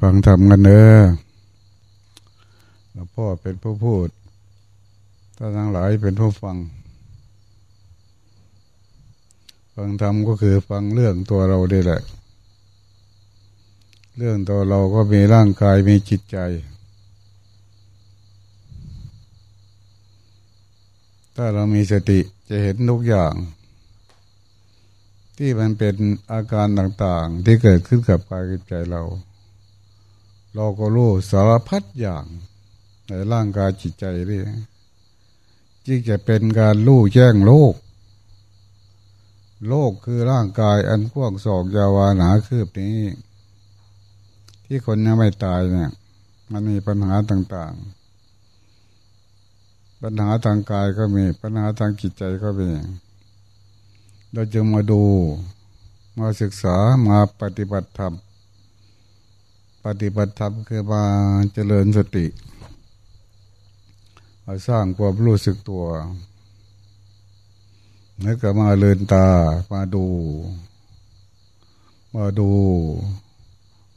ฟังทำกันเนอะหลวงพ่อเป็นผู้พูดถ้าทั้งหลายเป็นผู้ฟัง ฟังธรรมก็คือฟังเรื่องตัวเราได้แหละ เรื่องตัวเราก็มีร่างกายมีจิตใจ ถ้าเรามีสติจะเห็นทุกอย่าง ที่มันเป็นอาการต่างๆ ที่เกิดขึ้นกับกายกับใจเรา เราก็รู้สารพัดอย่าง ในร่างกายจิตใจนี่จึงจะเป็นการรู้แจ้งโลก โลกคือร่างกายอันกว้างศอกยาวาหนาคืบนี้ ที่คนยังไม่ตายเนี่ย มันมีปัญหาต่างๆ ปัญหาทางกายก็มี ปัญหาทางจิตใจก็มี เราจึงมาดู มาศึกษามาปฏิบัติธรรม ปฏิบัติธรรมคือมาเจริญสติมาสร้างความรู้สึกตัว แล้วก็มาเลินตามาดู มาดู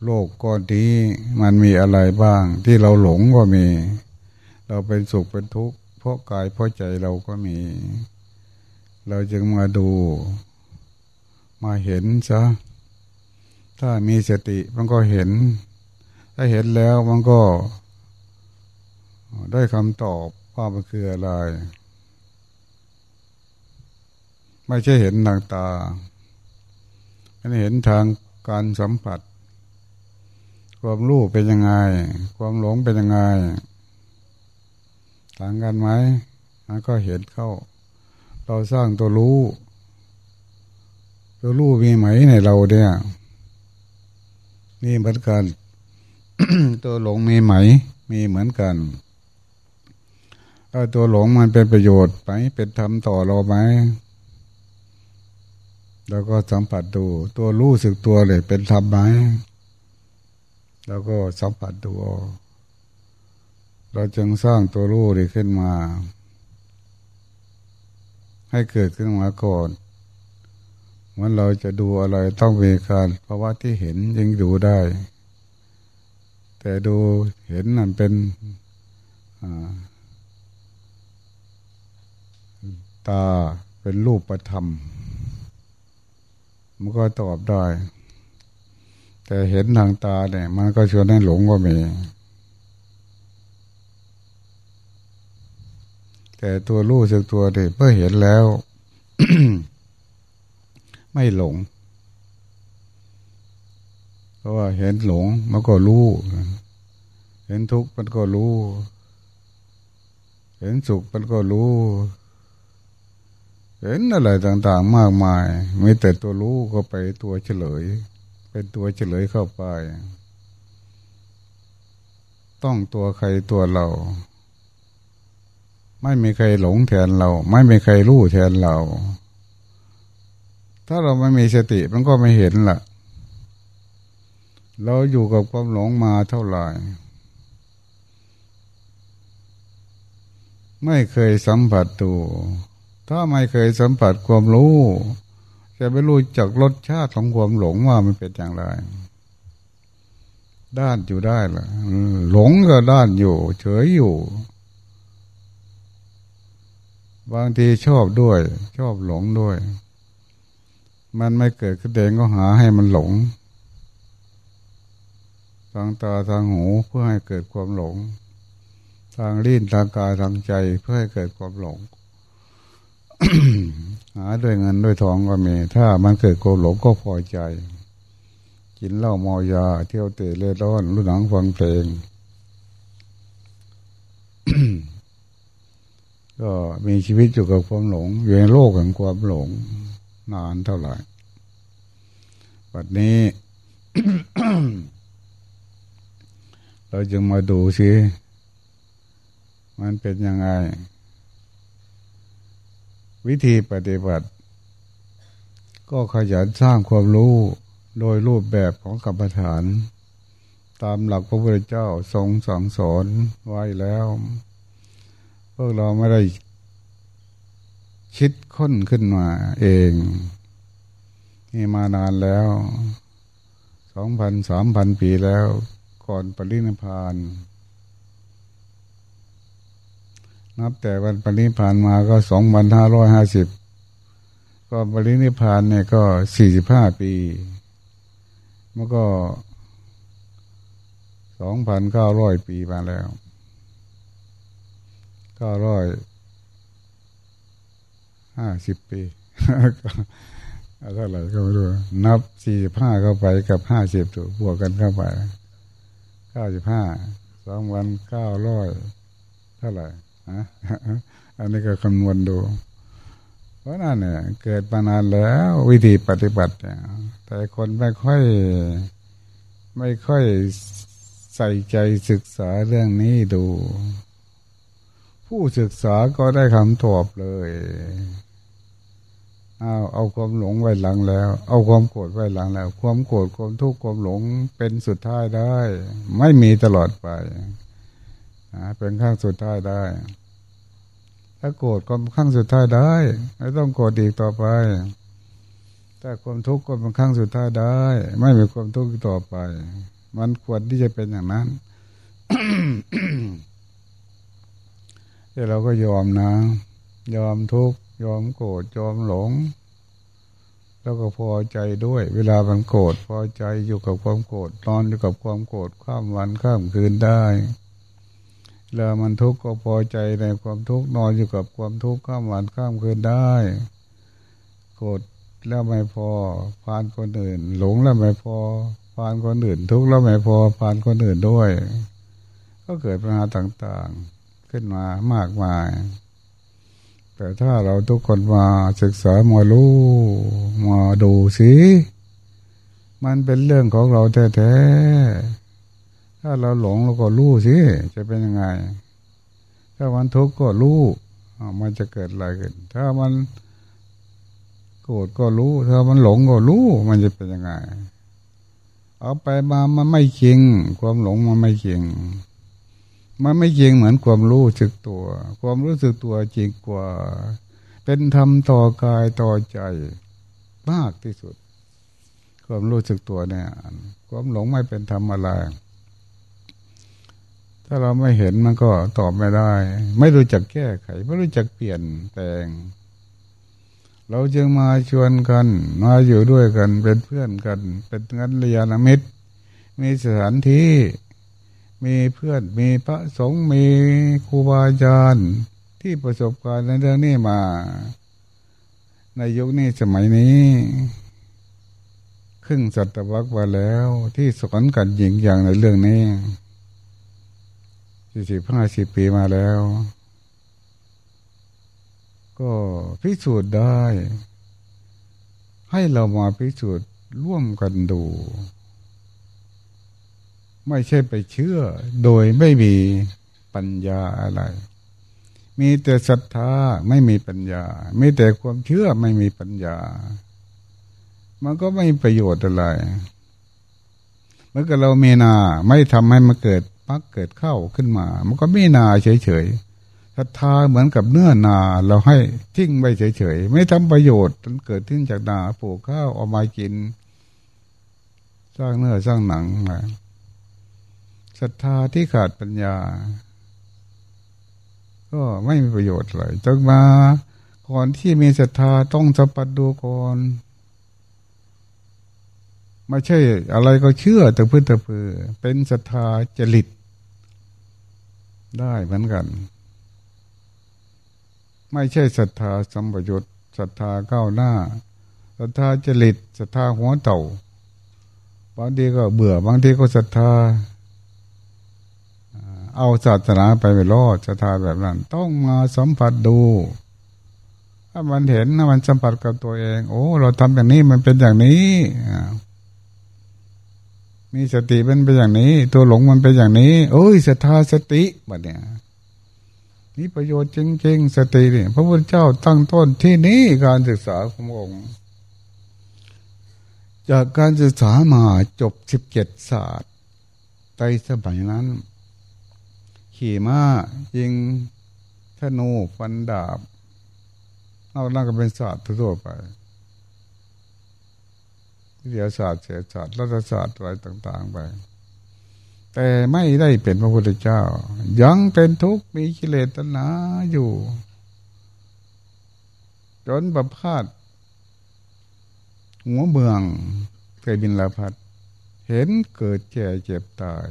โลกก้อนนี้มันมีอะไรบ้าง ที่เราหลงก็มี เราเป็นสุขเป็นทุกข์เพราะกายเพราะใจเราก็มี เราจึงมาดู มาเห็นซะถ้ามีสติมันก็เห็น ถ้าเห็นแล้วมันก็ ได้คำตอบว่ามันคืออะไร ไม่ใช่เห็นทางตามันเห็นทางการสัมผัส ความรู้เป็นยังไง ความหลงเป็นยังไงต่างกันไหมมันก็เห็นเข้า เราสร้างตัวรู้ ตัวรู้มีไหมในเราเนี่ยนี่เหมือนกัน ตัวหลงมีไหม มีเหมือนกันถ้าตัวหลงมันเป็นประโยชน์ไหมเป็นธรรมต่อเราไหมแล้วก็สัมผัสดู ตัวรู้สึกตัวเลยเป็นธรรมไหมแล้วก็สัมผัสดูเราจึงสร้างตัวรู้ดีขึ้นมา ให้เกิดขึ้นมาก่อนเมื่อเราจะดูอะไรต้องมีการภาวะที่เห็นยังดูได้ แต่ดูเห็นนั่นเป็นตาเป็นรูปประธรรม มันก็ตอบได้ แต่เห็นทางตาเนี่ย มันก็ชวนให้หลงก็มี แต่ตัวรู้สึกตัวเด็เพื่อเห็นแล้ว ไม่หลง เพราะว่าเห็นหลงมันก็รู้ เห็นทุกข์มันก็รู้ เห็นสุขมันก็รู้ เห็นอะไรต่างๆมากมายไม่แต่ตัวรู้ก็ไปตัวเฉลย เป็นตัวเฉลยเข้าไป ต้องตัวใครตัวเรา ไม่มีใครหลงแทนเรา ไม่มีใครรู้แทนเรา ถ้าเราไม่มีสติมันก็ไม่เห็นละ่ะ เราอยู่กับความหลงมาเท่าไหร่ ไม่เคยสัมผัสตัว ถ้าไม่เคยสัมผัสความรู้ จะไม่รู้จักรสชาติของความหลงว่ามันเป็นอย่างไร ด้านอยู่ได้ล่ะหลงก็ด้านอยู่ เฉยอยู่ บางทีชอบด้วย ชอบหลงด้วย มันไม่เกิดขึ้นเองก็หาให้มันหลง ทางตาทางหูเพื่อให้เกิดความหลง ทางลิ้นทางกายทางใจเพื่อให้เกิดความหลงหาด้วยเงินด้วยทองก็มี ถ้ามันเกิดความหลงก็พอใจ กินเหล้าเมายา เที่ยวเตะเล่ร่อนรู้หนังฟังเพลง ก็มีชีวิตอยู่กับความหลงอยู่ในโลกแห่งความหลง นานเท่าไหร่ปัจนี้ เราจึงมาดูสิ มันเป็นยังไง วิธีปฏิบัติ ก็ขยันสร้างความรู้โดยรูปแบบของกรรมฐาน ตามหลักพระพุทธเจ้าทรงสั่งสอนไว้แล้ว พวกเราไม่ได้คิดค้นขึ้นมาเองนี่มานานแล้วสองพันสามพันปีแล้ว ก่อนปรินิพาน นับแต่วันปรินิพานมาก็สองพันห้าร้อยห้าสิบก่อนปรินิพานเนี่ยก็สี่สิบห้าปีมันก็สองพันเก้าร้อยปีมาแล้วเก้าร้อยห้าสิบปีเท่าไหร่ก็ไม่รู้นับสี่สิบห้าเข้าไปกับห้าสิบถูกบวกกันเข้าไป เก้าสิบห้าสองวันเก้าร้อยเท่าไหร่ฮะอันนี้ก็คำนวณดู เพราะนั่นเนี่ยเกิดมานานแล้ววิธีปฏิบัติเนี่ยแต่คนไม่ค่อย ไม่ค่อยใส่ใจศึกษาเรื่องนี้ดู ผู้ศึกษาก็ได้คำตอบเลย เอาเอาความหลงไว้หลังแล้ว เอาความโกรธไว้หลังแล้ว ความโกรธความทุกข์ความหลงเป็นสุดท้ายได้ ไม่มีตลอดไปเป็นข้างสุดท้ายได้ ถ้าโกรธก็ข้างสุดท้ายได้ ไม่ต้องโกรธอีกต่อไป ถ้าความทุกข์ก็เป็นข้างสุดท้ายได้ ไม่มีความทุกข์ต่อไป มันควรที่จะเป็นอย่างนั้นที่เราก็ยอมนะ ยอมทุกข์ ยอมโกรธยอมหลง แล้วก็พอใจด้วย เวลามันโกรธพอใจอยู่กับความโกรธนอนอยู่กับความโกรธข้ามวันข้ามคืนได้เวลามันทุกข์ก็พอใจในความทุกข์นอนอยู่กับความทุกข์ข้ามวันข้ามคืนได้ โกรธแล้วไม่พอผ่านคนอื่น หลงแล้วไม่พอผ่านคนอื่น ทุกข์แล้วไม่พอผ่านคนอื่นด้วย ก็เกิดปัญหาต่างๆ ขึ้นมามากมาย แต่ถ้าเราทุกคนมาศึกษามารู้มาดูสิมันเป็นเรื่องของเราแท้ๆถ้าเราหลงเราก็รู้สิจะเป็นยังไง ถ้ามันทุกข์ก็รู้มันจะเกิดอะไรขึ้น ถ้ามันโกรธก็รู้ ถ้ามันหลงก็รู้ มันจะเป็นยังไง เอาไปมามันไม่จริง ความหลงมันไม่จริง มันไม่จริงเหมือนความรู้สึกตัว ความรู้สึกตัวจริงกว่า เป็นธรรมต่อกายต่อใจมากที่สุด ความรู้สึกตัวเนี่ย ความหลงไม่เป็นธรรมอะไรถ้าเราไม่เห็นมันก็ตอบไม่ได้ ไม่รู้จักแก้ไข ไม่รู้จักเปลี่ยนแปลง เราจึงมาชวนกัน มาอยู่ด้วยกันเป็นเพื่อนกัน เป็นงันเรียนมิตร มีสถานที่ มีเพื่อนมีพระสงฆ์มีครูบาอาจารย์ที่ประสบการณ์ในเรื่องนี้มา ในยุคนี้สมัยนี้ ครึ่งศตวรรษมาแล้วที่สอนกันหญิงอย่างในเรื่องนี้สี่สิบห้าสิบปีมาแล้ว ก็พิสูจน์ได้ ให้เรามาพิสูจน์ร่วมกันดู ไม่ใช่ไปเชื่อ โดยไม่มีปัญญาอะไร มีแต่ศรัทธาไม่มีปัญญา ไมีแต่ความเชื่อไม่มีปัญญา มันก็ไม่มีประโยชน์อะไรเมื่อเราเมนาไม่ทำให้มันเกิดปักเกิดเข้าขึ้นมา มันก็ไม่นาเฉยๆศรัทธาเหมือนกับเนื้อนาเราให้ทิ้งไปเฉยๆไม่ทำประโยชน์มันเกิดขึ้นจากนาปลูกข้าวเอามากิน สร้างเนื้อสร้างหนังมา ศรัทธาที่ขาดปัญญา ก็ไม่มีประโยชน์เลยจงมาก่อนที่มีศรัทธาต้องสัปัดดูก่อนไม่ใช่อะไรก็เชื่อแต่พื้นแต่พือเป็นศรัทธาจริต ได้เหมือนกัน ไม่ใช่ศรัทธาสัมปยุตศรัทธาก้าวหน้าศรัทธาจริตศรัทธาหัวเต่าบางทีก็เบื่อบางทีก็ศรัทธา เอาศาสนาไปไปรอดจะทาแบบนั้น ต้องมาสัมผัสดู ถ้ามันเห็นถ้ามันสัมผัสกับตัวเอง โอ้ เราทำอย่างนี้มันเป็นอย่างนี้มีสติเป็นเป็นอย่างนี้ ตัวหลงมันเป็นอย่างนี้โอ้ยศรัทธาสติแบบเนี้ยนี่ประโยชน์จริงๆ สตินี่พระพุทธเจ้าตั้งต้นที่นี้การศึกษาขององค์จากการศึกษามาจบสิบเจ็ดศาสตร์ในสมัยนั้น ขี่ม้ายิงธนูฟันดาบเอาล่างก็เป็นศาสตร์ทั่วไปวิทยาศาสตร์เศรษฐศาสตร์รัฐศาสตร์อะไรต่าง ๆ ไป แต่ไม่ได้เป็นพระพุทธเจ้า ยังเป็นทุกข์มีกิเลสตัณหาอยู่ จนประพาสหัวเมืองเคยบินลาพัดเห็นเกิดแก่เจ็บตาย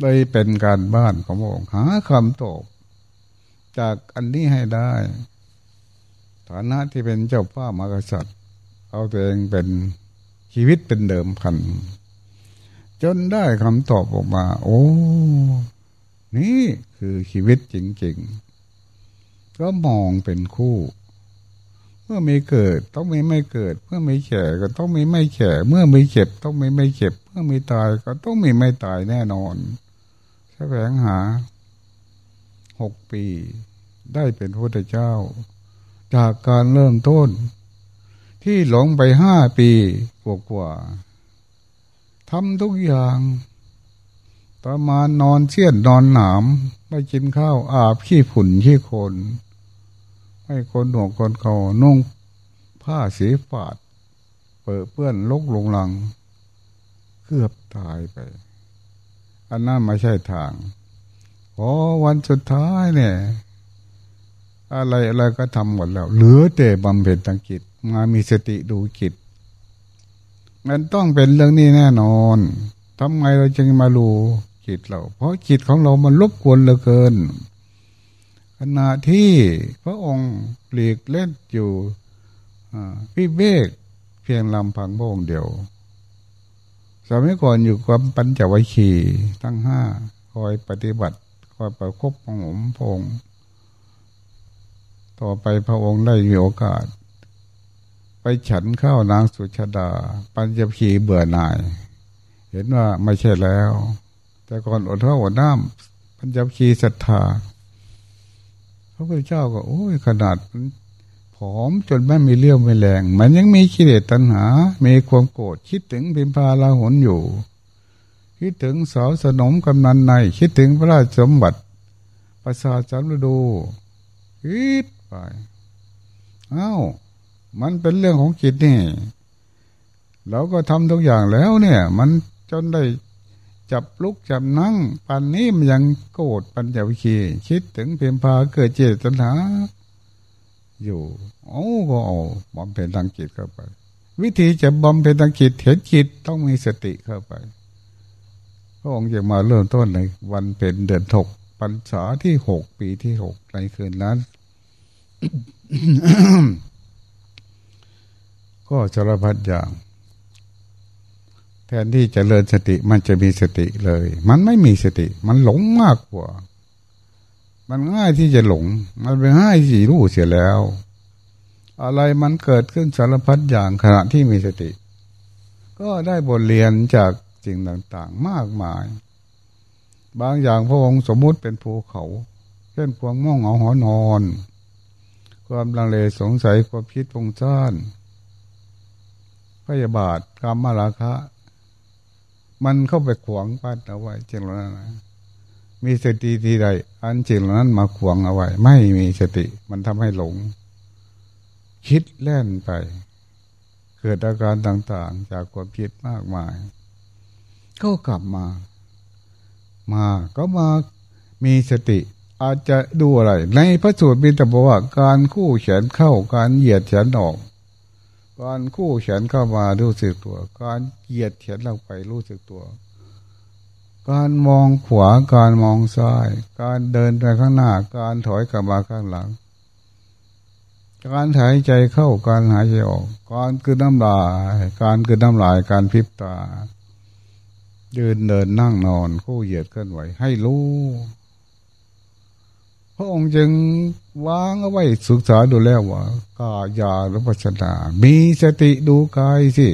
เลยเป็นการบ้านของพระองค์หาคำตอบจากอันนี้ให้ได้ ฐานะที่เป็นเจ้าพ่อมากษัตริย์ เอาตัวเองเป็นชีวิตเป็นเดิมพัน จนได้คำตอบออกมา โอ้ นี่คือชีวิตจริง ๆ ก็มองเป็นคู่เมื่อมีเกิดต้องมีไม่เกิด เมื่อมีแก่ก็ต้องมีไม่แก่เมื่อมีเจ็บต้องมีไม่เจ็บ เมื่อมีตายก็ต้องมีไม่ตายแน่นอน แสวงหาหกปี ได้เป็นพระเจ้า จากการเริ่มต้น ที่หลงไปห้าปีกว่าทำทุกอย่างประมาณนอนเชี่ยนนอนหนามไม่กินข้าวอาบขี้ผุ่นขี้คน ให้คนหนวกคนเขานุ่งผ้าสีฝาด เปิดเปื้อนลกลงหลัง เกือบตายไป อันนั้นไม่ใช่ทางพอวันสุดท้ายเนี่ย อะไรอะไรก็ทำหมดแล้ว เหลือแต่บำเพ็ญทางจิตมามีสติดูจิตมันต้องเป็นเรื่องนี้แน่นอนทำไงเราจึงมารู้จิตเรา เพราะจิตของเรามันรบกวนเหลือเกิน ขณะที่พระองค์หลีกเล่นอยู่พี่เบกเพียงลำพังพระองค์เดียว สมัยก่อนอยู่กับปัญจวัคคีทั้งห้าคอยปฏิบัติ คอยประคบของผมพระองต่อไปพระองค์ได้มีโอกาส ไปฉันข้าวนางสุชาดา ปัญจวัคคีเบื่อหน่าย เห็นว่าไม่ใช่แล้ว แต่ก่อนอดท้าอดน้ำปัญจวัคคีศรัทธาพระพุทธเจ้าก็โอ้ยขนาด อมจนไม่มีเลี้ยวไม่แรง มันยังมีกิเลสตัณหา มีความโกรธคิดถึงพิมพาลาหนอยู่ คิดถึงสาวสนมกำนันใน คิดถึงพระราชสมบัติ ประสาจันฤดูคิดไปอา้าวมันเป็นเรื่องของจิตนี่เราก็ทำทุกอย่างแล้วเนี่ย มันจนได้จับลุกจับนั่งปันนี้มันยังโกรธปัญญาวิคี คิดถึงเพียงพาเกิดเจตนา อยู่โอ้ก็เอาบำเพ็ญทางจิตเข้าไป วิธีจะบำเพ็ญทางจิตเห็นจิตต้องมีสติเข้าไป พระองค์จะมาเริ่มต้นในวันเป็นเดือนหกปัญษาที่หกปีที่หกในคืนนั้น ก็สารพัดอย่าง แทนที่จะเริญสติมันจะมีสติเลย มันไม่มีสติ มันหลงมากกว่า มันง่ายที่จะหลง มันเป็นง่ายที่รู้เสียแล้ว อะไรมันเกิดขึ้นสารพัดอย่างขณะที่มีสติ ก็ได้บทเรียนจากสิ่งต่างๆ มากมาย บางอย่างพระองค์สมมุติเป็นภูเขา เช่นความง่วงเหงาหอนอน ความลังเลสงสัยความคิดพงซ่านพยาบาทกรรมมาราคะ มันเข้าไปขวางปัดเอาไว้จริงแล้วนะ มีสติทีใด อันจริงแล้วนั้นมาขวงเอาไว้ ไม่มีสติ มันทำให้หลง คิดแล่นไป เกิดอาการต่างๆ จากความคิดมากมาย ก็กลับมา มาก็มามีสติ อาจจะดูอะไร ในพระสูตรมีแต่บอกว่า การคู่แขนเข้าการเหยียดแขนออกการคู่แขนเข้ามารู้สึกตัว การเหยียดแขนลงไปรู้สึกตัว การมองขวาการมองซ้าย การเดินไปข้างหน้า การถอยกลับมาข้างหลัง การหายใจเข้าการหายใจออก การคืนน้ำลาย การคืนน้ำลายการพิบตา ยืนเดินนั่งนอนคู่เหยียดเคลื่อนไหวให้รู้พระองค์จึงวางเอาไว้ศึกษาดูแล้วว่ากายาลุปัชนามีสติดูกายสิ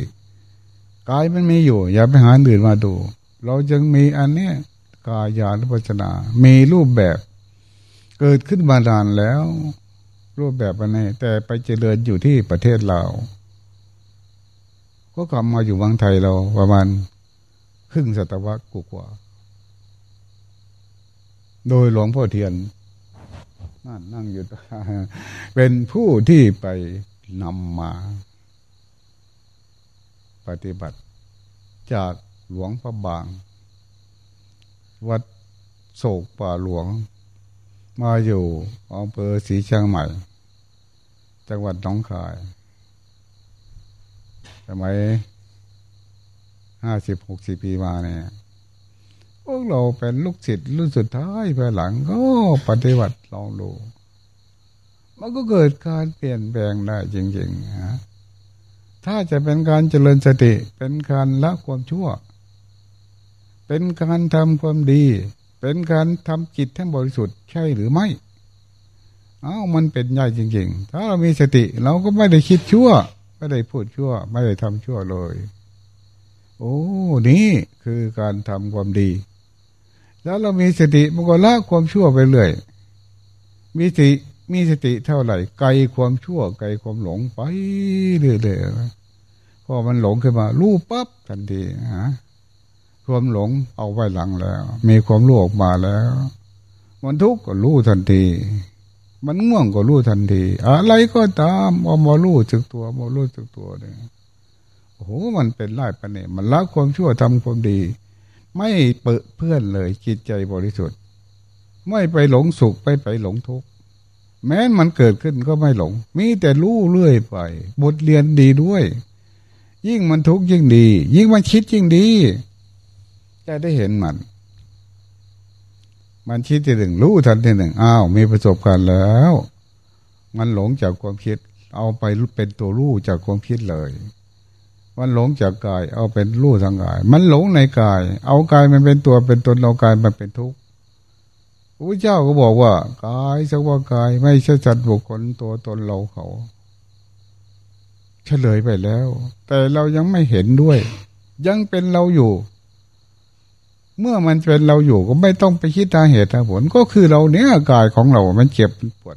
กายมันมีอยู่ อย่าไปหาอื่นมาดู เราจึงมีอันเนี้ยกายาลุปัชนา มีรูปแบบ เกิดขึ้นมานานแล้ว รูปแบบอันนี้แต่ไปเจริญอยู่ที่ประเทศเรา ก็กลับมาอยู่วังไทยเราประมาณครึ่งศตวรรษกว่า โดยหลวงพ่อเทียนนั่นนั่งอยู่เป็นผู้ที่ไปนำมา ปฏิบัติจาก หลวงพระบาง วัดโศกป่าหลวง มาอยู่อำเภอศรีเชียงใหม่ จังหวัดหนองคายสมัยห้าสิบหกสิบปีมาเนี่ยพวกเราเป็นลูกศิษย์รุ่นสุดท้ายภายหลังก็ปฏิบัติลองดู มันก็เกิดการเปลี่ยนแปลงได้จริงๆฮะถ้าจะเป็นการเจริญสติเป็นการละความชั่ว เป็นการทำความดี เป็นการทำจิตให้บริสุทธิ์ใช่หรือไม่ เอ้ามันเป็นใหญ่จริง ๆ ถ้าเรามีสติเราก็ไม่ได้คิดชั่ว ไม่ได้พูดชั่ว ไม่ได้ทำชั่วเลย โอ้นี่คือการทำความดี แล้วเรามีสติมันก็ละความชั่วไปเรื่อยมีสติมีสติเท่าไหร่ ไกลความชั่ว ไกลความหลงไปเรื่อยๆพอมันหลงขึ้นมา รู้ปั๊บทันทีฮะ ความหลงเอาไว้หลังแล้ว มีความรู้ออกมาแล้ว มันทุกข์ก็รู้ทันที มันง่วงก็รู้ทันที อะไรก็ตามเอามารู้จึกตัวมารู้จึกตัวเนี่ยโอ้โหมันเป็นไล่ปะเนี่ยมันละความชั่วทำความดี ไม่เปื้อเพื่อนเลยจิตใจบริสุทธิ์ ไม่ไปหลงสุขไปไปหลงทุกข์แม้มันเกิดขึ้นก็ไม่หลง มีแต่รู้เรื่อยไป บทเรียนดีด้วย ยิ่งมันทุกข์ยิ่งดี ยิ่งมันคิดยิ่งดี จะได้เห็นมัน มันคิดที่หนึ่งรู้ทันที่หนึ่งอ้าวมีประสบการณ์แล้ว มันหลงจากความคิด เอาไปเป็นตัวรู้จากความคิดเลย มันหลงจากกาย เอาเป็นรู้ทางกาย มันหลงในกาย เอากายมันเป็นตัวเป็นตนเอากายมันเป็นทุกข์พระเจ้าก็บอกว่ากายสักว่ากายไม่ใช่จัดบุคคลตัวตนเราเขาเฉลยไปแล้ว แต่เรายังไม่เห็นด้วย ยังเป็นเราอยู่ เมื่อมันเป็นเราอยู่ก็ไม่ต้องไปคิดทางเหตุทางผลก็คือเราเนี้ยกายของเรา มันเจ็บมันปวด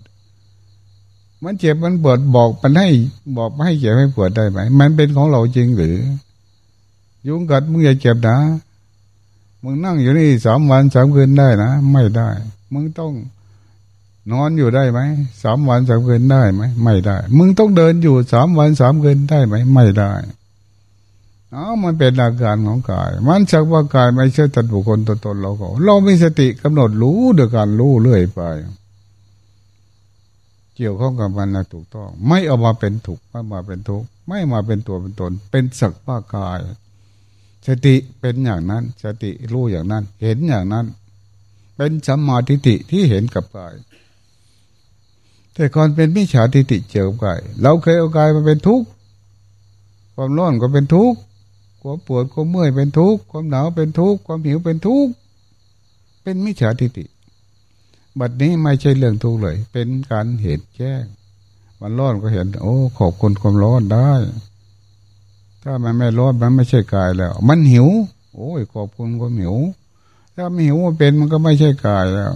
มันเจ็บมันปวดบอกมันให้บอกให้เจ็บให้ปวดได้ไหมมันเป็นของเราจริงหรือ ยุงกัดมึงอย่าเจ็บนะมึงนั่งอยู่นี่สามวันสามคืนได้นะไม่ได้ มึงต้องนอนอยู่ได้ไหมสามวันสามคืนได้ไหมไม่ได้ มึงต้องเดินอยู่สามวันสามคืนได้ไหมไม่ได้ อ๋อมันเป็นอาการของกาย มันสักว่ากายไม่ใช่ตัดบุคคลตัวตนเราก็เรามีสติกำหนดรู้โดยการรู้เรื่อยไป เกี่ยวข้องกับมันนะถูกต้อง ไม่เอามาเป็นถูกไม่มาเป็นทุกข์ไม่มาเป็นตัวเป็นตน เป็นสักว่ากาย สติเป็นอย่างนั้น สติรู้อย่างนั้น เห็นอย่างนั้น เป็นสัมมาทิฏฐิที่เห็นกับกายแต่ก่อนเป็นมิจฉาทิฏฐิเจอกายเราเคยเอากายมาเป็นทุกข์ความร้อนก็เป็นทุกข์ ความปวดความเมื่อยเป็นทุกข์ความหนาวเป็นทุกข์ความหิวเป็นทุกข์เป็นมิจฉาทิฏฐิบัดนี้ไม่ใช่เรื่องทุกข์เลย เป็นการเห็นแจ้งมันร้อนก็เห็น โอ้ขอบคุณความร้อนได้ ถ้ามันไม่ร้อนมันไม่ใช่กายแล้ว มันหิว โอ้ยขอบคุณก็หิว ถ้าไม่หิวมันเป็นมันก็ไม่ใช่กายแล้ว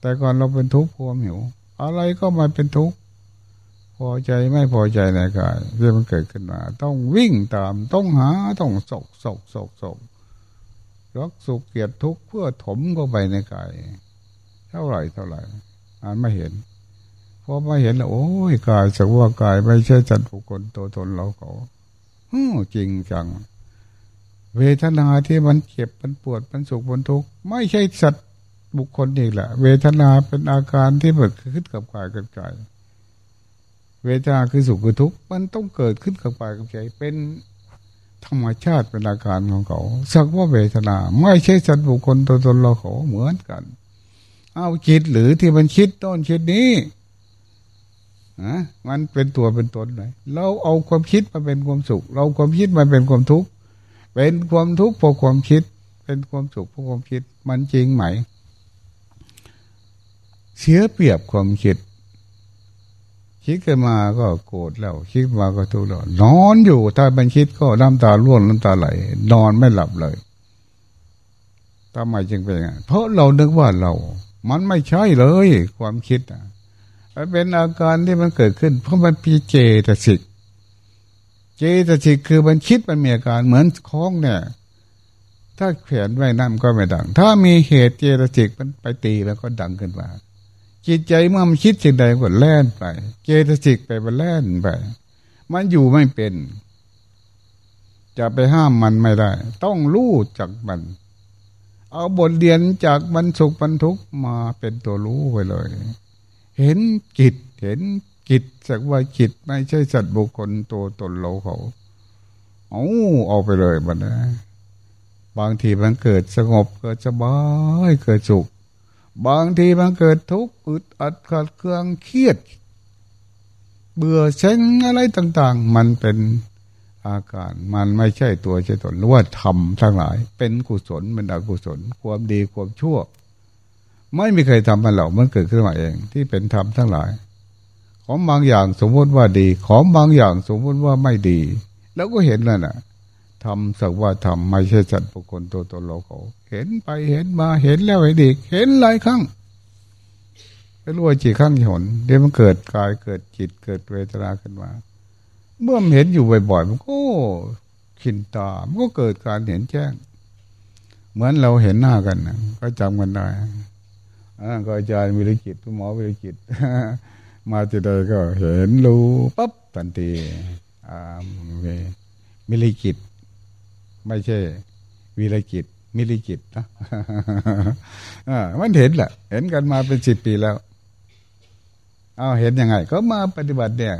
แต่ก่อนเราเป็นทุกข์พวามหิว อะไรก็มาเป็นทุกข์ พอใจไม่พอใจในกายเรื่องมันเกิดขึ้นมา ต้องวิ่งตามต้องหาต้องสกสกสกสกรักสุขเกียรติทุกข์เพื่อถมเข้าไปในกายเท่าไหร่เท่าไหร่อ่านไม่เห็นพอมาเห็นแล้วโอ้ยกายสักว่ากายไม่ใช่จัดบุคคลตัวตนเราเขาจริงจัง เวทนาที่มันเจ็บมันปวดมันสุขมันทุกข์ไม่ใช่สัตว์บุคคลอีกแหละ เวทนาเป็นอาการที่เกิดขึ้นกับกายกับใจ เวทนาคือสุขคือทุกข์มันต้องเกิดขึ้นกับกายกับใจเป็นธรรมชาติเป็นอาการของเขา สักว่าเวทนา ไม่ใช่สัตว์บุคคลตัวตนเราเขาเหมือนกัน เอาจิตหรือที่มันคิดต้นคิดนี้นะมันเป็นตัวเป็นตนเลยเราเอาความคิดมาเป็นความสุข เราความคิดมาเป็นความทุกข์เป็นความทุกข์เพราะความคิด เป็นความสุขเพราะความคิด มันจริงไหม เสียเปรียบความคิด คิดขึ้นมาก็โกรธแล้ว คิดมาก็ทุกข์แล้วนอนอยู่ถ้ามันคิดก็น้ำตาร่วงน้ำตาไหล นอนไม่หลับเลยทำไมจึงเป็นอย่างนั้นเพราะเรานึกว่าเรา มันไม่ใช่เลย ความคิดอะเป็นอาการที่มันเกิดขึ้น เพราะมันปีเจตสิก เจตสิกคือมันคิดมันมีอาการเหมือนคล้องเนี่ย ถ้าแขวนไว้นั่นก็ไม่ดัง ถ้ามีเหตุเจตสิกมันไปตีแล้วก็ดังขึ้นมา จิตใจเมื่อมันคิดสิ่งใดก็แล่นไป เจตสิกไปมันแล่นไป มันอยู่ไม่เป็น จะไปห้ามมันไม่ได้ ต้องรู้จักมัน เอาบทเรียนจากบรรสุขบรรทุกมาเป็นตัวรู้ไปเลย เห็นจิตเห็นจิตสักว่าจิตไม่ใช่สัตว์บุคคลตัวตนเราเขาเอาเอาไปเลยมันนะบางทีมันเกิดสงบเกิดสบายเกิดสุข บางทีมันเกิดทุกข์อึดอัดขัดเคืองเครียด เบื่อเซ็งอะไรต่าง ๆ มันเป็นอาการมันไม่ใช่ตัวใช่ตนหรือว่าทำทั้งหลาย เป็นกุศลเป็นอกุศล ความดีความชั่ว ไม่มีใครทำมันหรอกมันเกิดขึ้นมาเอง ที่เป็นธรรมทั้งหลาย ของบางอย่างสมมติว่าดี ของบางอย่างสมมติว่าไม่ดี แล้วก็เห็นแล้วนะ ทำสักว่าทำไม่ใช่จัดบุคคลตัวตนเราเขา เห็นไปเห็นมาเห็นแล้วเห็นอีกเห็นหลายครั้งไม่รู้ว่าจีครั้งหนเดี๋ยวมันเกิดกายเกิดจิตเกิดเวทนาขึ้นมา เมื่อมันเห็นอยู่บ่อยๆมันก็ขินตามันก็เกิดการเห็นแจ้ง เหมือนเราเห็นหน้ากันนะก็จำกันได้อ่าก็อาจารย์วิริจิตคุณหมอวิริจิตมาที่ใดก็เห็นรู้ปั๊บทันทีอ่ามิริจิต ไม่ใช่วิริจิตมิริจิตนะมันเห็นแหละเห็นกันมาเป็นสิบปีแล้ว เอาเห็นยังไง ก็มาปฏิบัติเนี่ย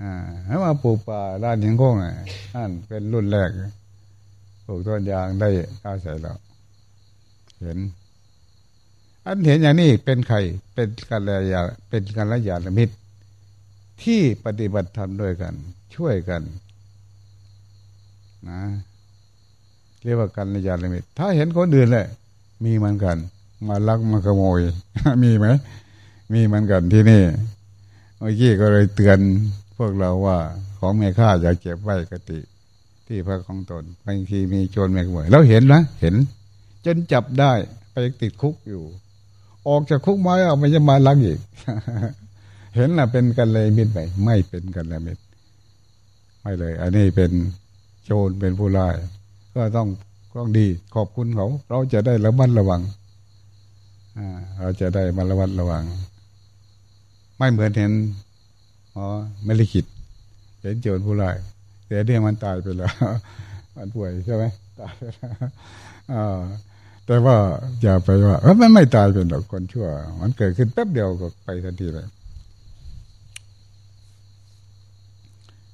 อ่าให้มาปลูกป่าด้านหิงโค้งนั่นเป็นรุ่นแรกปลูกต้นยางได้ก้าใส่แล้ว เห็น อันเห็นอย่างนี้เป็นใครเป็นกัลยาเป็นกัลยาณมิตร ที่ปฏิบัติธรรมด้วยกัน ช่วยกัน นะ เรียกว่ากัลยาณมิตรถ้าเห็นคนอื่นเลยมีเหมือนกัน มาลักมาขโมย มีไหมมีเหมือนกันที่นี่เมื่อกี้ก็เลยเตือนพวกเราว่า ของมีค่าอย่าเก็บไว้กติ ที่พระของตนบางทีมีโจรแม่ขโมยเราเห็นนะเห็น จนจับได้ไปติดคุกอยู่ ออกจากคุกมาเอาไปจะมาลักอีกเห็นนะเป็นกันเลยมิดไปไม่เป็นกันเลยมิดไม่เลย อันนี้เป็น โจรเป็นผู้ร้าย ก็ต้องต้องดีขอบคุณเขา เราจะได้ระมัดระวังอเราจะได้มาระมัดระวัง ไม่เหมือนเห็นอ๋อไม่ได้คิดเห็นโจรผู้ร้ายแต่เนี่ยมันตายไปแล้วมันป่วยใช่ไหมตายไปแล้วแต่ว่าอย่าไปว่าเออมันไม่ตายเป็นหรอกคนชั่ว มันเกิดขึ้นแป๊บเดียวก็ไปทันทีเลย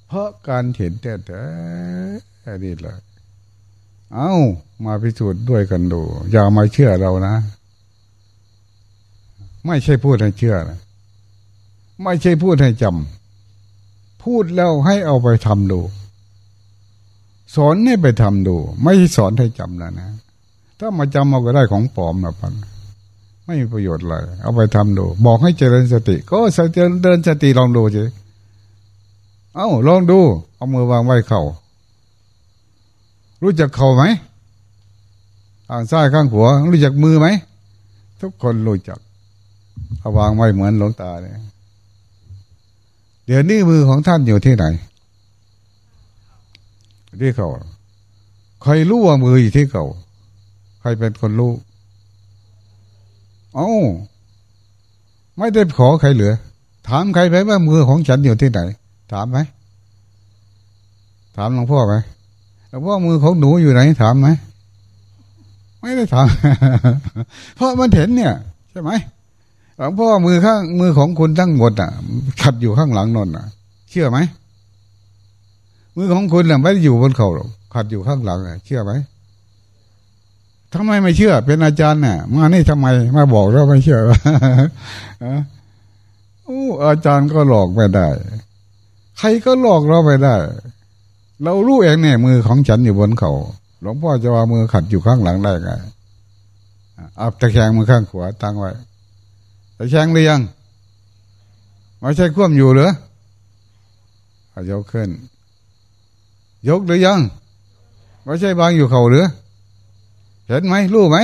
เพราะการเห็นแต่แต่นี่แหละเอามาพิสูจน์ด้วยกันดู อย่ามาเชื่อเรานะ ไม่ใช่พูดให้เชื่อนะไม่ใช่พูดให้จำพูดแล้วให้เอาไปทำดู สอนให้ไปทำดู ไม่ใช่สอนให้จำแล้วนะ ถ้ามาจำเอาก็ได้ของปลอมนะพันไม่มีประโยชน์เลยเอาไปทำดู บอกให้เจริญสติ ก็เจริญสติลองดูสิ เอา้าลองดู เอามือวางไว้เข่ารู้จักเข่าไหมข้างซ้ายข้างขวารู้จักมือไหมทุกคนรู้จักเอาวางไว้เหมือนหลวงตาเนี่ยเดี๋ยวนี้มือของท่านอยู่ที่ไหนที่เขาใครรู้ว่ามืออยู่ที่เขาใครเป็นคนรู้เอ้าไม่ได้ขอใครเหลือ ถามใครไปว่ามือของฉันอยู่ที่ไหน ถามไหมถามหลวงพ่อไหมหลวงพ่อมือของหนูอยู่ไหนถามไหมไม่ได้ถามเพราะมันเห็นเนี่ย ใช่ไหมหลวงพ่อมือข้างมือของคุณทั้งหมดอะขัดอยู่ข้างหลังนนอะ เชื่อไหมมือของคุณน่ะไม่ได้อยู่บนเขาหรอกขัดอยู่ข้างหลังอะเชื่อไหมทำไมไม่เชื่อ เป็นอาจารย์น่ะมานี่ทำไมมาบอกเราไม่เชื่อโอ้อาจารย์ก็หลอกไม่ได้ ใครก็หลอกเราไม่ได้ เรารู้เองเนี่ยมือของฉันอยู่บนเขาหลวงพ่อจะว่ามือขัดอยู่ข้างหลังได้ไงเอาตะแคงมือข้างขวาตั้งไว้ไปแช่งหรือยังไม่ใช่ควมอยู่หรืออยกขึ้น ยกหรือยังไม่ใช่บางอยู่เขาหรือเห็นไหมรู้ไหม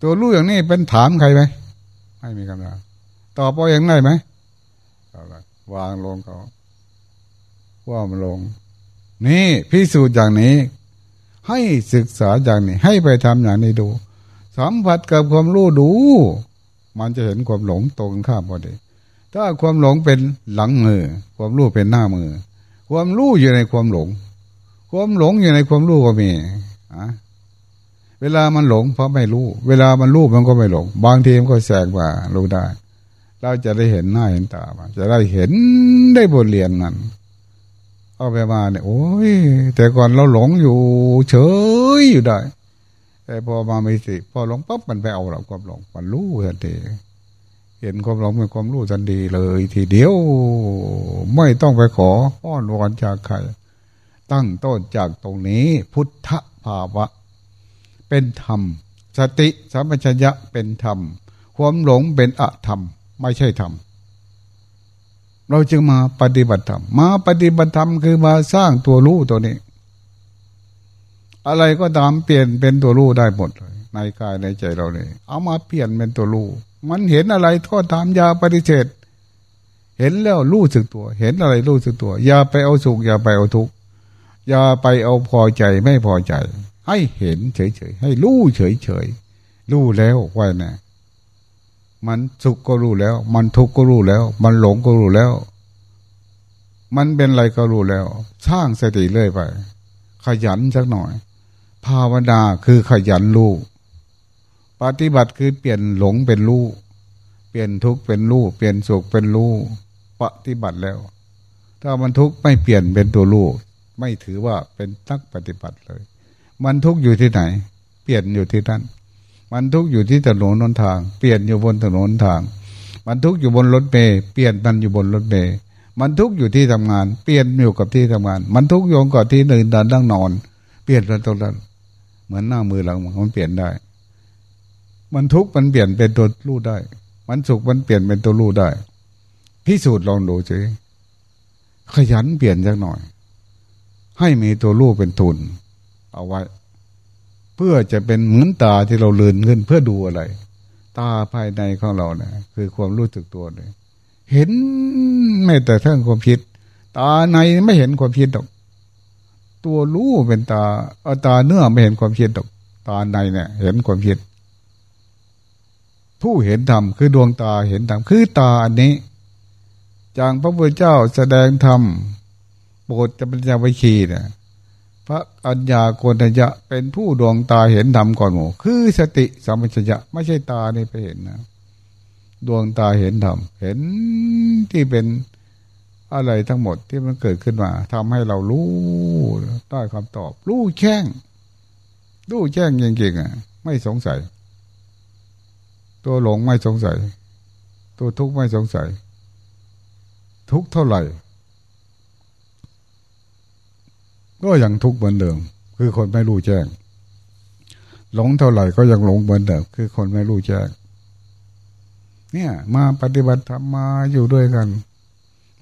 ตัวรู้อย่างนี้เป็นถามใครไหมไม่มีคำถามตอบเอาเองได้ไหม วางลงเขาว่ามันลง นี่พิสูจน์อย่างนี้ ให้ศึกษาอย่างนี้ ให้ไปทำอย่างนี้ดู สัมผัสกับความรู้ดู มันจะเห็นความหลงตรงข้ามพอดีถ้าความหลงเป็นหลังมือ ความรู้เป็นหน้ามือ ความรู้อยู่ในความหลง ความหลงอยู่ในความรู้ก็มีอะเวลามันหลงเพราะไม่รู้ เวลามันรู้มันก็ไม่หลง บางทีมันก็แสงว่ารู้ได้ เราจะได้เห็นหน้าเห็นตาจะได้เห็นได้บทเรียนนั้นเอาไปมาเนี่ยโอ้ยแต่ก่อนเราหลงอยู่ เฉยอยู่ได้ แต่พอมาไม่สิพอหลงปั๊บมันไปเอาเราความหลงมันรู้ทันทีเห็นความหลงเป็นความรู้ทันทีเลย ทีเดียวไม่ต้องไปขออ้อนวอนจากใครตั้งต้นจากตรงนี้ พุทธภาวะ เป็นธรรม สติสัมปชัญญะเป็นธรรม ความหลงเป็นอธรรม ไม่ใช่ธรรมเราจึงมาปฏิบัติธรรมมาปฏิบัติธรรมคือมาสร้างตัวรู้ตัวนี้ อะไรก็ตามเปลี่ยนเป็นตัวรู้ได้หมดเลยในกายในใจเราเนี่ยเอามาเปลี่ยนเป็นตัวรู้มันเห็นอะไรก็ตามยาปฏิเสธเห็นแล้วรู้สึกตัว เห็นอะไรรู้สึกตัว อย่าไปเอาสุขอย่าไปเอาทุกข์อย่าไปเอาพอใจไม่พอใจ ให้เห็นเฉยๆให้รู้เฉยๆรู้แล้วว่านะ มันสุขก็รู้แล้ว มันทุกข์ก็รู้แล้ว มันหลงก็รู้แล้ว มันเป็นอะไรก็รู้แล้ว สร้างสติเรื่อยไป ขยันสักหน่อย ภาวนาคือขยันรู้ปฏิบัติคือเปลี่ยนหลงเป็นรู้เปลี่ยนทุกข์เป็นรู้เปลี่ยนสุขเป็นรู้ปฏิบัติแล้ว ถ้ามันทุกข์ไม่เปลี่ยนเป็นตัวรู้ไม่ถือว่าเป็นนักปฏิบัติเลย มันทุกข์อยู่ที่ไหน เปลี่ยนอยู่ที่นั่น มันทุกอยู่ที่ถนนนนทาง เปลี่ยนอยู่บนถนนทาง มันทุกอยู่บนรถเมย์เปลี่ยนมันอยู่บนรถเมย์มันทุกอยู่ที่ทำงาน เปลี่ยนอยู่กับที่ทำงาน มันทุกโยงกับที่เดินดันนั่งนอน เปลี่ยนมันตรงนั้นเหมือนหน้ามือหลังมันเปลี่ยนได้ มันทุกมันเปลี่ยนเป็นตัวรู้ได้ มันสุขมันเปลี่ยนเป็นตัวรู้ได้พิสูจน์ลองดูสิขยันเปลี่ยนสักหน่อย ให้มีตัวรู้เป็นทุน เอาไว้ เพื่อจะเป็นเหมือนตาที่เราเลือนขึ้นเพื่อดูอะไร ตาภายในของเราเนี่ยคือความรู้สึกตัวเลย เห็นไม่แต่เท่งความคิด ตาในไม่เห็นความคิดหรอก ตัวรู้เป็นตาเอาตาเนื้อไม่เห็นความคิดหรอก ตาในเนี่ย เห็นความคิด ผู้เห็นธรรมคือดวงตาเห็นธรรมคือตาอันนี้จางพระพุทธเจ้าแสดงธรรมโปรดจะเป็นยาวิคีเนี่ย ระอัญญาโกณยะเป็นผู้ดวงตาเห็นธรรมก่อนหมู่คือสติสัมปชัญญะไม่ใช่ตานี่ไปเห็นนะดวงตาเห็นธรรมเห็นที่เป็นอะไรทั้งหมดที่มันเกิดขึ้นมาทำให้เรารู้ได้คำตอบ รู้แช่งรู้แช่งจริงๆอะ ไม่สงสัย ตัวหลงไม่สงสัย ตัวทุกข์ไม่สงสัย ทุกเท่าไหร่ ก็ยังทุกข์เหมือนเดิม คือคนไม่รู้แจ้ง หลงเท่าไหร่ก็ยังหลงเหมือนเดิม คือคนไม่รู้แจ้ง เนี่ย มาปฏิบัติธรรมมาอยู่ด้วยกัน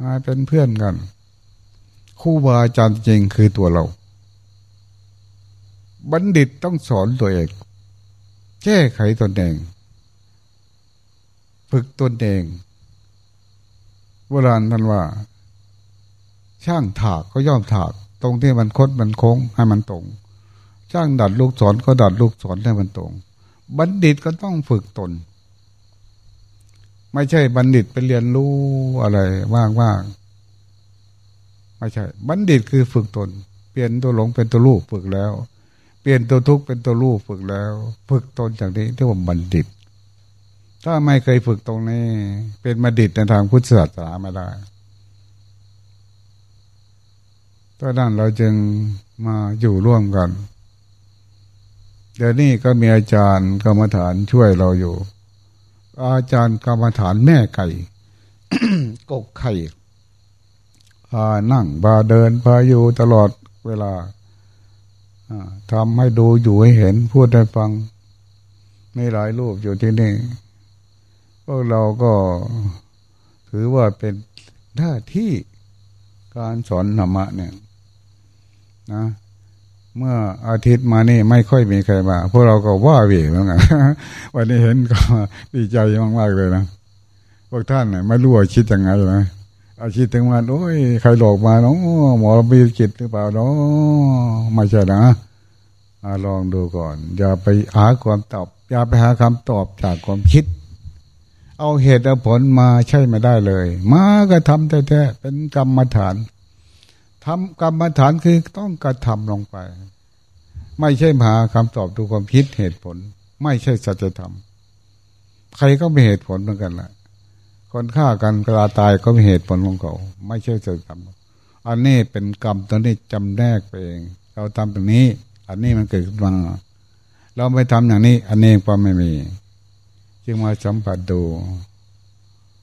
มาเป็นเพื่อนกัน คู่บาอาจารย์จริงคือตัวเรา บัณฑิตต้องสอนตัวเองแก้ไขตนเอง ฝึกตนเองโบราณท่านว่า ช่างถากก็ย่อมถาก ตรงที่มันคดมันโค้งให้มันตรงจ้างดัดลูกศรก็ดัดลูกศรให้มันตรง บัณฑิตก็ต้องฝึกตน ไม่ใช่บัณฑิตไปเรียนรู้อะไรว่างๆไม่ใช่ บัณฑิตคือฝึกตน เปลี่ยนตัวหลงเป็นตัวลูกฝึกแล้ว เปลี่ยนตัวทุกข์เป็นตัวลูกฝึกแล้ว ฝึกตนจากนี้เรียกว่าบัณฑิต ถ้าไม่เคยฝึกตรงนี้ เป็นบัณฑิตในทางพุทธศาสนาไม่ได้ ตอนนั้นเราจึงมาอยู่ร่วมกัน เดี๋ยวนี้ก็มีอาจารย์กรรมฐานช่วยเราอยู่ อาจารย์กรรมฐานแม่ไก่กกไข่พานั่งพาเดินพาอยู่ตลอดเวลาทำให้ดูอยู่ให้เห็นพูดให้ฟังมีหลายรูปอยู่ที่นี่ พวกเราก็ถือว่าเป็นหน้าที่การสอนธรรมะเนี่ย นะ เมื่ออาทิตย์มานี่ไม่ค่อยมีใครมาพวกเราก็ว่าเวเหมือนกันวันนี้เห็นก็ดีใจมากๆเลยนะพวกท่านเนี่ยไม่รู้ว่าคิดยังไงนะอาชีพถึงวันโอ้ยใครหลอกมาเนาะหมอมีจิตหรือเปล่าเนาะไม่ใช่นะลองดูก่อน อย่าไปหาความตอบ อย่าไปหาคำตอบจากความคิด เอาเหตุผลมาใช่ไม่ได้เลย มาก็ทำแท้ๆเป็นกรรมฐาน ทำกรรมฐานคือต้องกระทำลงไป ไม่ใช่หาคำตอบดูความคิดเหตุผล ไม่ใช่สัจธรรม ใครก็มีเหตุผลเหมือนกันแหละคนฆ่ากันกระตายก็มีเหตุผลของเขา ไม่ใช่สัจธรรมอันนี้เป็นกรรมตอนนี้จำแนกไปเอง เราทำตรงนี้ อันนี้มันเกิดขึ้นมาเราไม่ทำอย่างนี้ อันนี้ก็ไม่มี จึงมาสัมผัสดู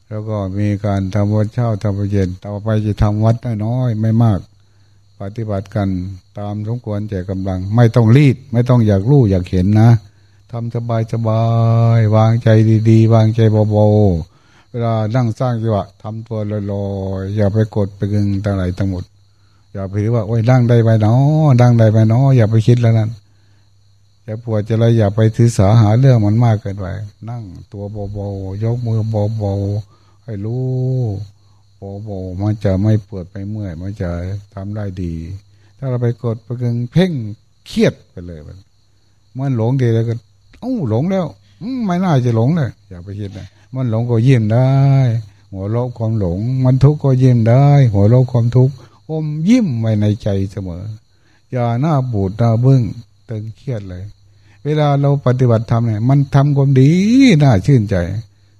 แล้วก็มีการทำวัดเช้าทำวัดเย็น ต่อไปจะทำวัดน้อยไม่มาก ปฏิบัติกันตามสมควรแจกกำลัง ไม่ต้องรีด ไม่ต้องอยากรู้อยากเห็นนะทำสบายสบายวางใจดีๆ วางใจเบาๆเวลานั่งสร้างจังหวะทำตัวลอยๆอย่าไปกดไปกึงต่างไหนทั้งหมด อย่าไปคิดว่าโอ้ยนั่งได้ไปเนาะนั่งได้ไปเนาะอย่าไปคิดแล้วนั้นจะปวดจะอะไรอย่าไปถือสาหาเรื่องมันมากเกินไปนั่งตัวเบาๆยกมือเบาๆ ให้รู้เบาๆมันจะไม่ปวดไม่เมื่อย มันจะทำได้ดี ถ้าเราไปกดไปกึงเพ่งเครียดไปเลยมันหลงดีแล้วก็โอ้หลงแล้วไม่น่าจะหลงเลยอย่าไปคิดนะมันหลงก็ยิ้มได้ หัวเราะความหลง มันทุกข์ก็ยิ้มได้ หัวเราะความทุกข์อมยิ้มไว้ในใจเสมอ อย่าหน้าบูดหน้าบึ้งตึงเครียดเลย เวลาเราปฏิบัติธรรมเนี่ย มันทำความดีน่าชื่นใจ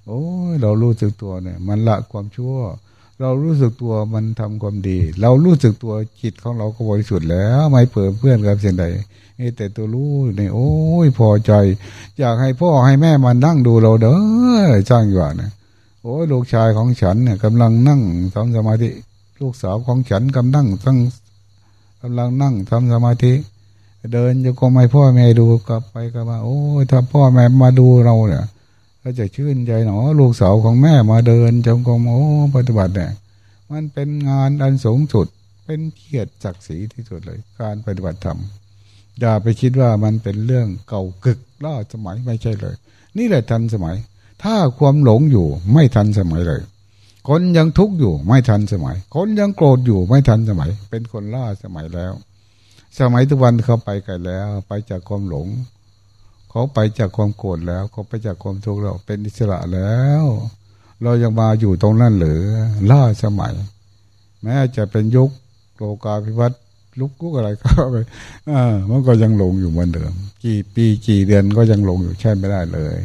โอ้ยเรารู้สึกตัวเนี่ย มันละความชั่ว เรารู้สึกตัวมันทำความดี เรารู้สึกตัวจิตของเราก็บริสุทธิ์แล้ว ไม่เปิดเพื่อนกับเสียงใดนี่แต่ตัวรู้เนี่ยโอ้ยพอใจ อยากให้พ่อให้แม่มานั่งดูเราเด้อจ้างอยู่นะโอ้ยลูกชายของฉันเนี่ยกำลังนั่งทำสมาธิลูกสาวของฉันกำลังตั้งกำลังนั่งทำสมาธิเดินจะก็ไม่พ่อแม่ดูกลับไปกลับมาโอ้ยถ้าพ่อแม่มาดูเราเนี่ย ก็จะชื่นใจหนอลูกสาวของแม่มาเดินจงกรมโอ้ปฏิบัติเนี่ยมันเป็นงานอันสูงสุดเป็นเกียรติศักดิ์ศรีที่สุดเลย การปฏิบัติธรรมอย่าไปคิดว่ามันเป็นเรื่องเก่ากึกล่าสมัยไม่ใช่เลย นี่แหละทันสมัย ถ้าความหลงอยู่ไม่ทันสมัยเลย คนยังทุกข์อยู่ไม่ทันสมัย คนยังโกรธอยู่ไม่ทันสมัย เป็นคนล่าสมัยแล้ว สมัยทุกวันเขาไปไกันแล้ว ไปจากความหลง เขาไปจากความโกรธแล้ว เขาไปจากความทุกข์แล้วเป็นอิสระแล้ว เรายังมาอยู่ตรงนั้นหรือล่าสมัย แม้จะเป็นยุคโลกาภิวัตน์ลุกกุกอะไรก็ไปอ่ามันก็ยังหลงอยู่เหมือนเดิม กี่ปีกี่เดือนก็ยังหลงอยู่ใช่ไม่ได้เลย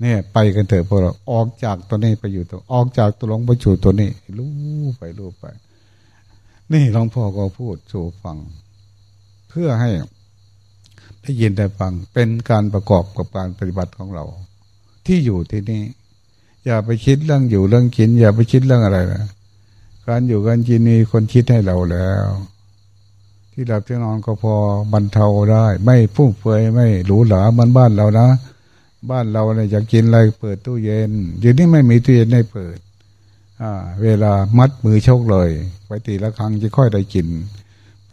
เนี่ยไปกันเถอะพวกเราออกจากตัวนี้ไปอยู่ตัวออกจากตัวหลงไปสู่ตัวนี้รู้ไปรู้ไป นี่หลวงพ่อก็พูดสู่ฟัง เพื่อให้ ได้ยินได้ฟังเป็นการประกอบกับการปฏิบัติของเรา ที่อยู่ที่นี่ อย่าไปคิดเรื่องอยู่เรื่องกิน อย่าไปคิดเรื่องอะไรนะการอยู่กันกินมีคนคิดให้เราแล้ว ที่หลับที่นอนก็พอบรรเทาได้ ไม่ฟุ่มเฟือยไม่หรูหราเหมือนบ้านเรานะ บ้านเราเนี่ยอยากกินอะไรเปิดตู้เย็นเดี๋ยวนี้ไม่มีตู้เย็นให้เปิดอ่าเวลามัดมือโชคเลย ไปตีละครั้งจะค่อยได้กิน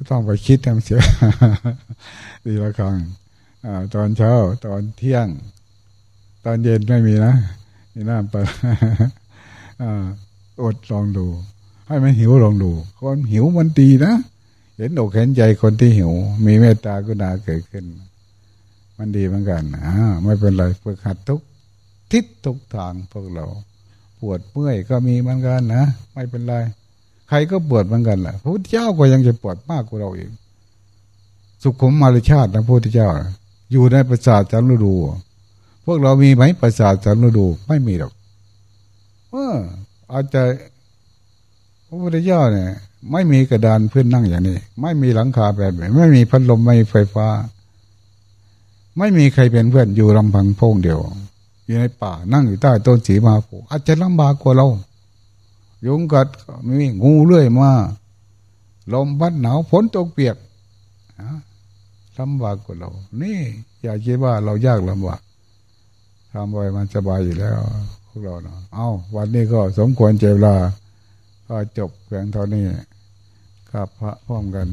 ต้องไปคิดทำเสียตีละครั้งอตอนเช้า ตอนเที่ยง ตอนเย็นไม่มีนะนี่น้ำไปอ่าอดลองดู ให้มันหิวลองดู คนหิวมันดีนะ เห็นอกเห็นใจคนที่หิว มีเมตตากุณาเกิดขึ้น มันดีเหมือนกันอ่าไม่เป็นไรฝึกหัดทุกทิศทุกทางพวกเรา ปวดเมื่อยก็มีเหมือนกันนะ ไม่เป็นไร ใครก็ปวดเหมือนกันแหละพระพุทธเจ้าก็ยังจะปวดมากกว่าเราเอีกสุขุมมารชาตินะพระพุทธเจ้า อยู่ในประสาทจันทรูพวกเรามีไหมประสาทจันทรูไม่มีหรอกเอออาจจะพระพุทธเจ้าเนี่ย ไม่มีกระดานพื้นนั่งอย่างนี้ ไม่มีหลังคาแบบนี้ไม่มีพัดลมไม่มีไฟฟ้า ไม่มีใครเป็นเพื่อนอยู่ลำพังพงเดียว อยู่ในป่านั่งอยู่ใต้ต้นสีมาผูอาจจะลำบากกว่าเรา ยุงกัดมีงูเลื่อยมาลมพัดหนาวฝนตกเปียกลำบากกว่าเรา นี่ อย่าคิดว่าเรายากลำบากทำไปมันสบายอยู่แล้ว พวกเราเนาะเอาวันนี้ก็สมควรเจเวลาก็จบเพียงเท่านี้กับพระพร้อมกัน